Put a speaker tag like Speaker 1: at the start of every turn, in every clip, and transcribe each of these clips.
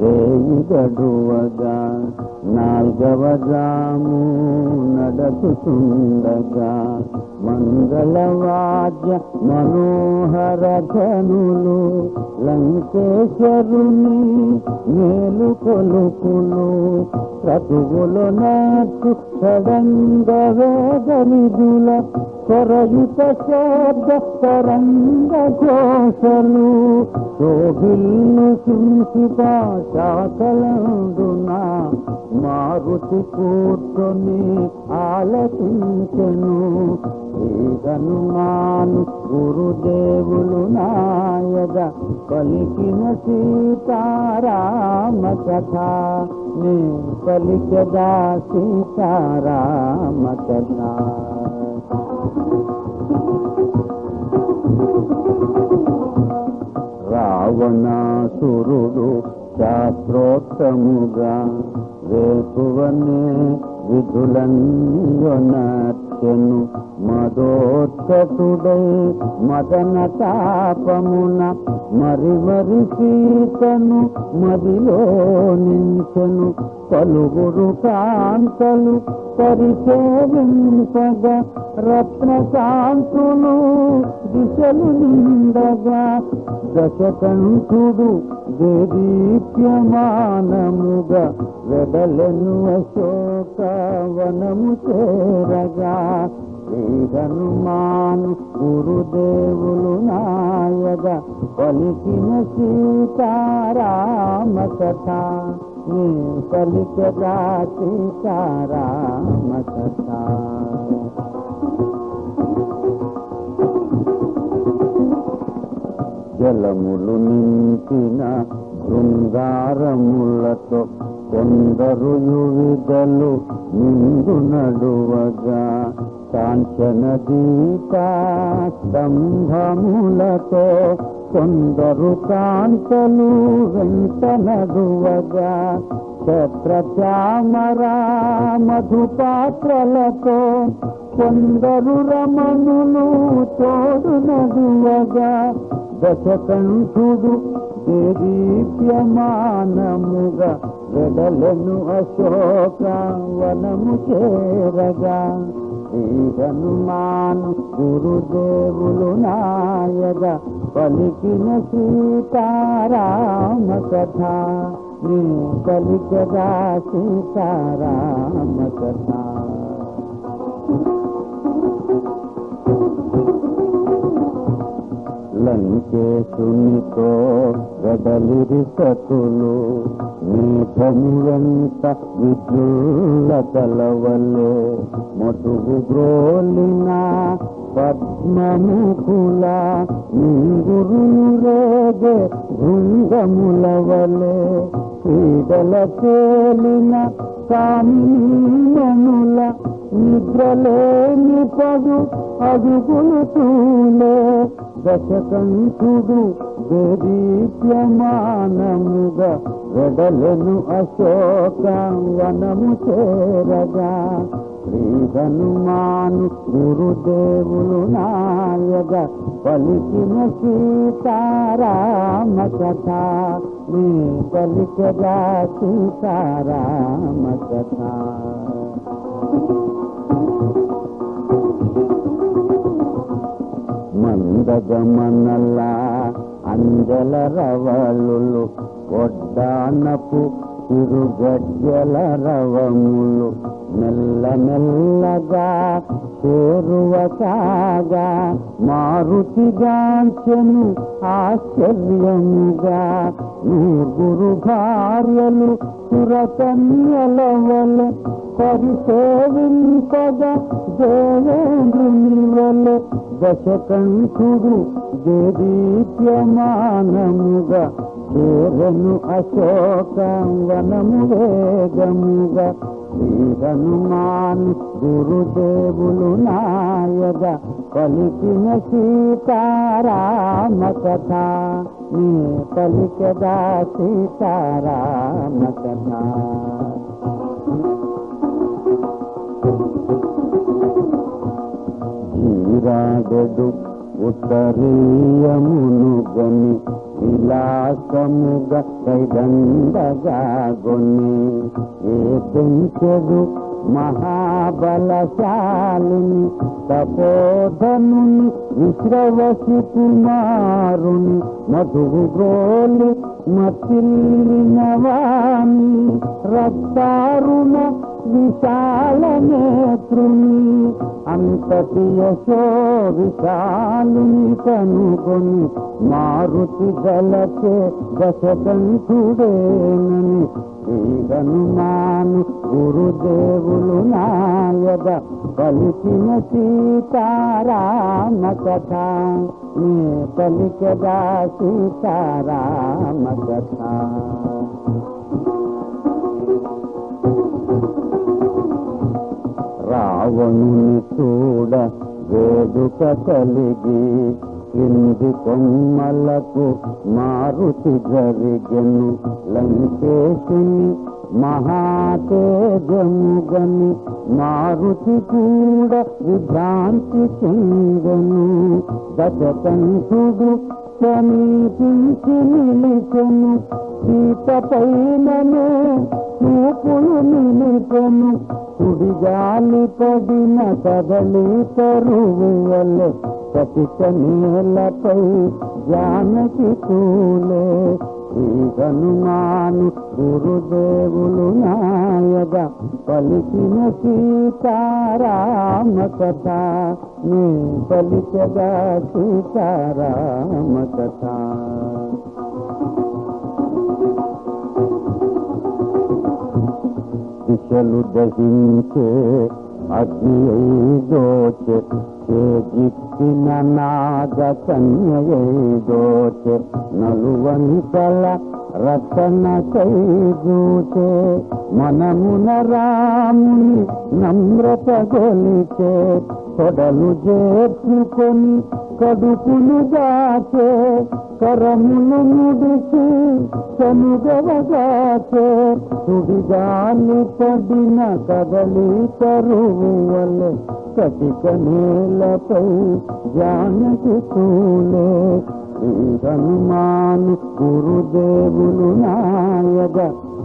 Speaker 1: రేయి గడువగా నాల్గవ జాము నడచుతుండగా మంగళవాద్య మనోహర ధనులు లంకేశ్వరుని మేలు కొలుపులు క్రతువులు నాకు సడంగ వేదనిధుల కొరయుత శబ్ద తరంగ ఘోషలు శోభిల్లు సింసిత శాకలందున మారుతి కూర్చొని ఆలసించెను శ్రీ హనుమాను గురుదేవులు నాయద పలికిన సీతారామ కథ నే పలికదా సీతారామ కథ రావణాసురుడు శాస్త్రోత్తముగా రేపువనే విధులన్నొనర్చెను మదోత్కటుడై మదన తాపమున మరి మరి సీతను మదిలో నించెను. పలుగురు కాంతలు పరిసేవింపగా రత్న కాంతులు దిశలు నిండగా. దశకంఠుడు దేదీప్యమానముగా వెడలను అశోక వనము చేరగా. శ్రీ హనుమాను గురుదేవులు నాయగ పలికిన సీతారామ కథ. నీ పలికగా సీతారామ కథ జలములు నింపిన బృంగారములతో కొందరు యువిదలు నిండు నడువగా కాంచన దీప స్తంభములతో కొందరు కాంతలు వెంట నదువగా క్షత్ర చామరా మధుపాత్రలతో కొందరు రమణులు తోడు నదువగా దశకంఠుడు దేదీప్యమానముగా వెడలను అశోక వనము చేరగా. శ్రీ హనుమాను గురుదేవులు నాయగ పలికిన సీతారామ కథ. నీ పలికగా సీతారామ కథ. లంకేశునితో వెడలిరి సతులు మేఘము వెంట విద్యుల్ల తలవలే మటుగు గ్రోలిన పద్మముకుల నీరులు రేగే భృంగములవలే క్రీడల తేలిన సామీనుల నిద్రలేని పదు అదుగులు తూలే. దశకంఠుడు దేదీప్యమానముగా వెడలను అశోక వనము చేరగా. శ్రీ హనుమాను గురుదేవులు నాయగ పలికిన సీతారామ కథ నీ పలికగా సీతారామ కథ మందగమనలా అంజల రవళులు కొడ్డానపు తిరుగడ్డల రవములు మెల్ల మెల్లగా చేరువ కాగా మారుతిగాంచెను ఆశ్చర్యముగా. నూగురు భార్యలు సురకన్యలవల పరిసేవింపగా దేవేంద్రుని వల దశకంఠుడు దేదీప్యమానముగా చేరను అశోకం వనము వేగముగా శ్రీ గురుదేవులు నాయగ పలికిన సీతారామ కథ నీ పలికదా సీతారామ కథ జీరాగడు ఉత్తరీయమును గని విలాసముగా కైదండగా గొని ఏ పెంచెడు మహాబలశాలిని తపోధనుని విశ్రవసి కుమారుని మధువు గోలి మతిల్లిన వాణి రక్తారుణ విశాల నేత్రుని అంతటి యశో విశాలుని కనుగొని మారుతి గలచే దశకంఠుడేనని శ్రీ హనుమాను గురుదేవులు నాయద పలికిన సీతారామ కథ. నీ పలికదా సీతారామ కథ. రావణుని చూడ వేడుక కలిగి క్రింది కొమ్మలకు మారుతి జరిగను. లంకేశుని మహాతేజముగని మారుతి కూడా విభ్రాంతి చెందను. దశకంఠుడు సమీపించి నిలిచను. సీత పైనను చూపులు నిలిపెను కుడిగాలి పడిన కదలి తరువు కటిక నేలపై జానకి కూలే శ్రీ నాను గురుదేవులు నాయగ పలికిన సీతారామ కథ నీ పలికగా సీతారామ కథ దిశలు దహించే అగ్ని దోచే చేజిక్కిన నాగ కన్యదోచే నలువని నలువంతల రతన కైదూచే మనమున రాముని నమ్రత గొలిచే తొడలు చేర్చుకొని కడుపులు దాచే కరములు ముడిచి చనుగవగాచే సుడిగాలి పడిన కదలి తరువు వల్లే కటిక నేలపై జానకి తూలే హనుమాను గురుదేవులు నాయగ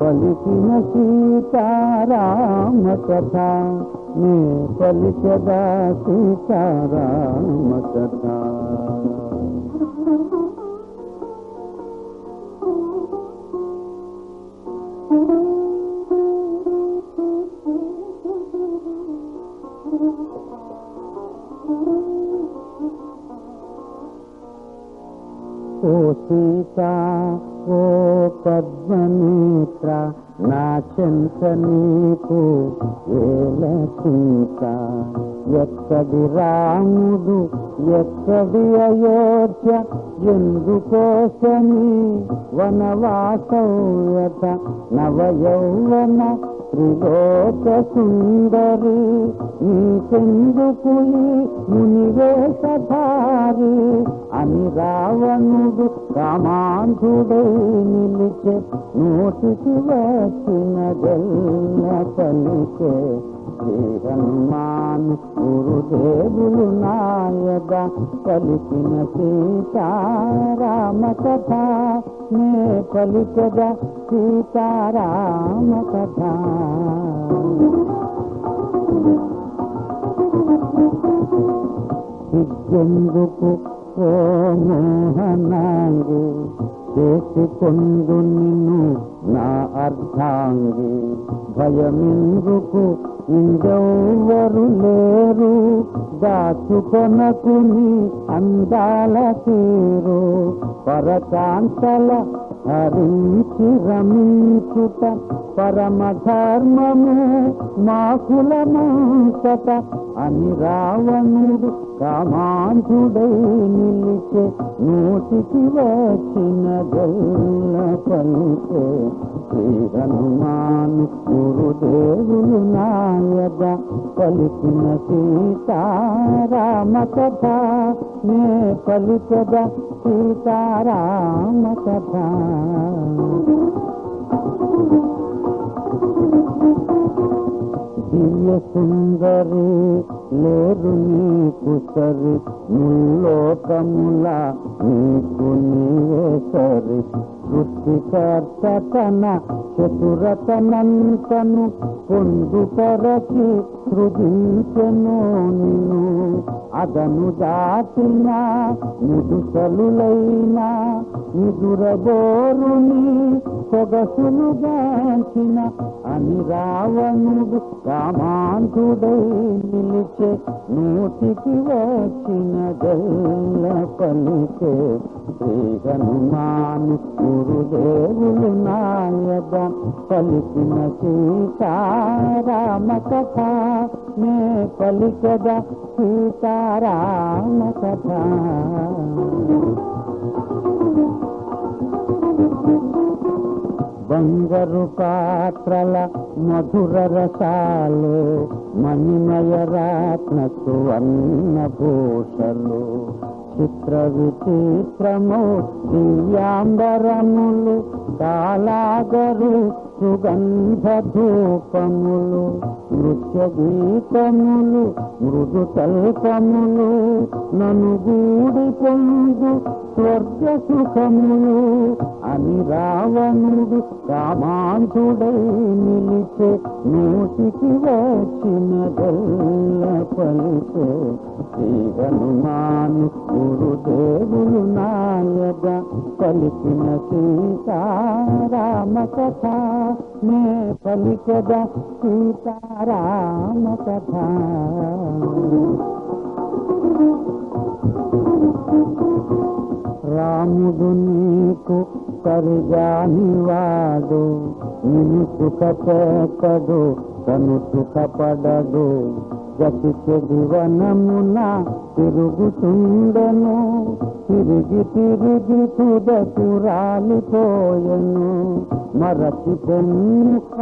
Speaker 1: పలికిన సీతారామ కథ. నే పలికదా సీతారామ కథ. వనవాసవ్యత నవయౌవన త్రిలోక సుందరి ఈ ఈ మునివేషధారి అని రావణుడు రామాంధుడై నిలిచే నోటికి వచ్చిన గెల్ల పలికే శ్రీ గురుదేవులు నాయక పలికిన సీతారామ కథ నే పలికద సీతారామ కథ సిగ్గెందుకు ఓ మోహనాంగు చేసుకొందు నిన్ను నా అర్థాంగి భయమెందుకు? ఇంకెవ్వరు లేరు. దాచుకొనకుని అందాల తీరు పరకాంతల హరించి రమించుట పరమ ధర్మము మాకులమంతట అని రావణుడు కామాంధుడై నిలిచే నోటికి వచ్చిన గల్ల పలికే శ్రీ హనుమాను గురుదేవులు నాయద పలికిన సీతారామ కథ. నే పలికద సీతారామ కథ. దివ్య సుందరి లేరు నీకు సరి. ముల్లోకముల నీకు నీవే సరి. సృష్టికర్త తన చతురతనంతను పొందుపరచి సృజించెను నిను అదను దాటిన ముదుసలులైన నిదురబోరుని సొగసులుగాంచిన అని రావణుడు కామాంతుడై నిలిచే నూటికి వచ్చిన గల్ల పలికే శ్రీ హనుమాను గురుదేవులు నాయద పలికిన సీతారామ కథ. నే పలికద సీతారామ కథ. బంగారు పాత్రల మధుర రసాలు మణిమయ రత్న సువర్ణ భూషలు చిత్ర విచిత్రము దివ్యాంబరములు కాలాగరు సుగంధ ధూపములు నృత్య గీతములు మృదు తల్పములు నను గూడి పొందు స్వర్గ సుఖములు అని రావణుడు రామాంతుడై నిలిచే నోటికి వచ్చిన గల్ల పలిచే శ్రీ హనుమాను గురుదేవులు నాయద పలికిన సీతారామ కథ నే పలికద సీతారామ కథ రాముడు నీకు సరిగాని వాడు నిన్ను సుఖపెట్టడు తను సుఖపడదు గతి చెదివనమున తిరుగుతుండెను. తిరిగి తిరిగి తుదకు రాలిపోయెను మరచి పెన్నుక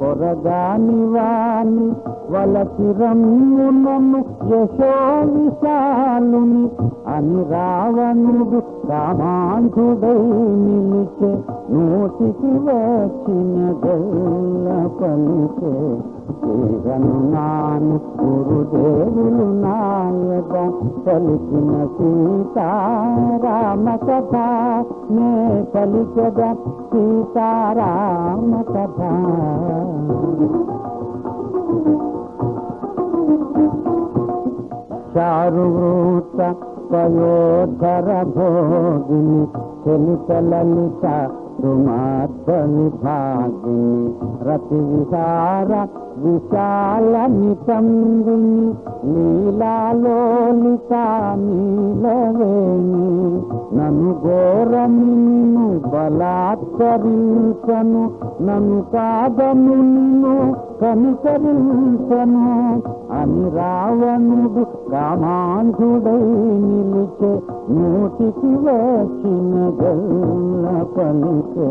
Speaker 1: పొరగాని వాణి వలసి రమ్మునను యశో విశాలుని అని రావణుడు రామాంధుడై నిలిచే నోటికి వచ్చిన గల్ల పలికే. నాను గురుదేవులు నాయక పలికిన సీతారామ కథ నే పలికద సీతారామ కథ చారువృత పయోధర భోగిని చలిత లలిత సుమార్థ విభాగిని రతి విహార విశాల నితంబిని నీలాలోని నీలవేణి నన్ను ఘోరమిను బలాత్కరించను నన్ను కాదను నిన్ను కనికరించను. అని రావణుడు రామాంధుడై నిలిచే నోటికి వచ్చిన గల్ల పలికే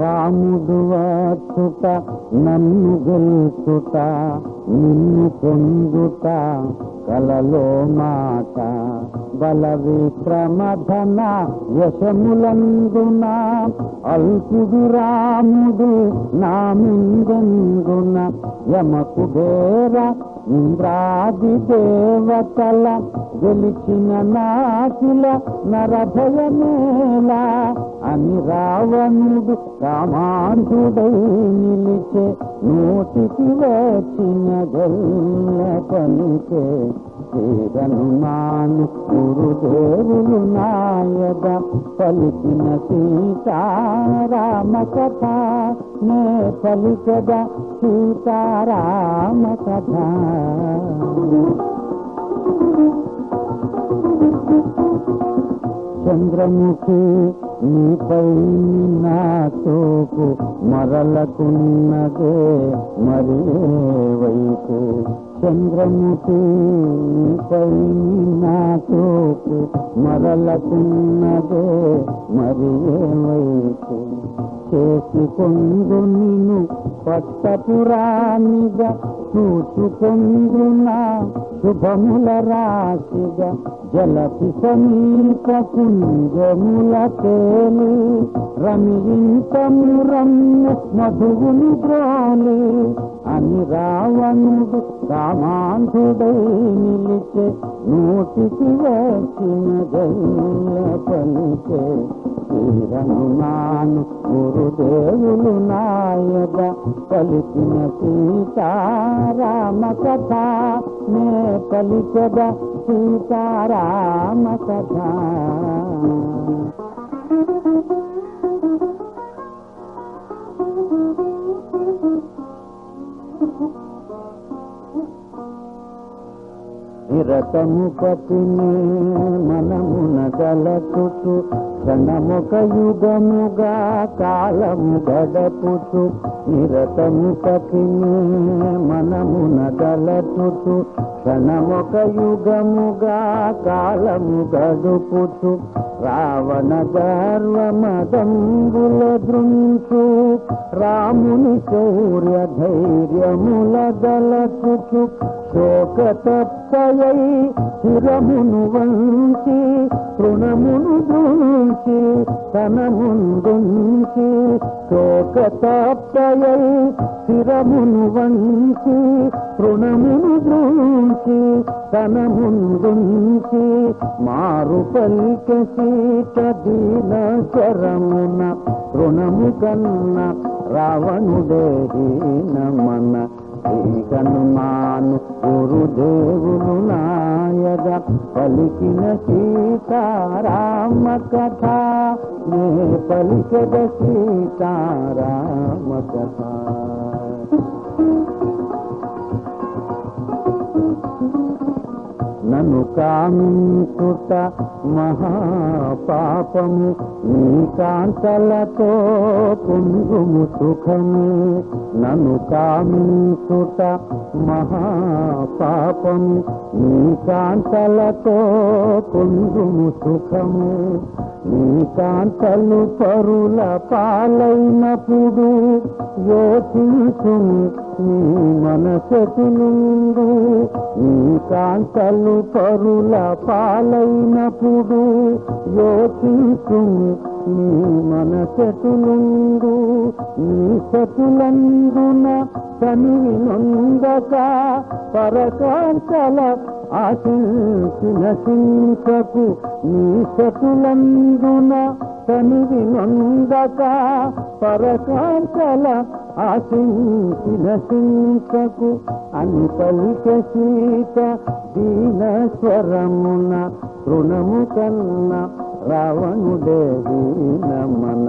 Speaker 1: రాముడు వచ్చుట నన్ను గెలుచుట నిన్ను పొందుట కలలో మాట. బల విక్రమధన యశములందున అల్పుడు రాముడు నా ముందెందున యమకు బేర ఇంద్రాది దేవతల గెలిచిన నాకిల నరభయమేలా అని రావణుడు రామాంధుడై నిలిచే నోటికి వచ్చిన గల్ల పలికే హనుమాను గురుదేవులు నా నాయద పలికిన సీతారామ కథ నే పలికద సీతారామ కథ చంద్రముఖి నీపై నా తోపు మరలకున్నదే మరే వైపు. చంద్రముఖి నీపై నా తోపు మరలకున్నదే మరి ఏమైనా చేసుకొందు నిన్ను పట్టపురాణిగా చూచుకొందున శుభముల రాశిగా జలపి సమీప కుంజముల తేలి రమింతము రమ్య మధువుని ద్రోలి అని రావణుడు కామాంధుడై నిలిచే నోటికి వచ్చిన జల్ల పలికే శ్రీహనుమాను గురుదేవులు నాయక పలికిన సీతారామ కథ. నే పలికద సీతారామ కథ. నిరతము పతిని మనమున గలచుచు క్షణముక యుగముగా కాలము గడపుచు నిరతము పతిని మనమున గలచుచు. క్షణముక యుగముగా కాలము గడుపుచు రావణ గర్వమదంబుల దృంచు. రాముని శౌర్య ధైర్యముల గలచుచు శోక తప్పయై శిరమును వంచి తృణమును దృంచి తన ముందుంచి శోక తప్పయై శిరమును వంచి తృణమును దృంచి తన ముందుంచి మారు పలిక సీత దీన శరమున తృణము కన్న రావణుడే మన హనుమాను గురుదేవులు నాయగ పలికిన సీతారామ కథ నే పలికద సీతారామ కథ కామించుట మహాపాపము నీ కాంతలతో పొందుము సుఖము. నన్ను కామించుట మహాపాపము నీ కాంతలతో పొందుము సుఖము. నీ కాంతలు పరుల పాలైనప్పుడు యోచించు నీ మనసెటు నుండు నీ కాంతలు పరుల పాలైనప్పుడు యోచించుము. నీ మనసెటు నుండు నీ సతులందున తనివి నొందక పరకాంతల ఆశించిన చింతకు నీ శతులందున తనివి నొందక పరకాంతల ఆశించిన చింతకు అని పలిక సీత దీన స్వరమున తృణము కన్న రావణుడే దీనమన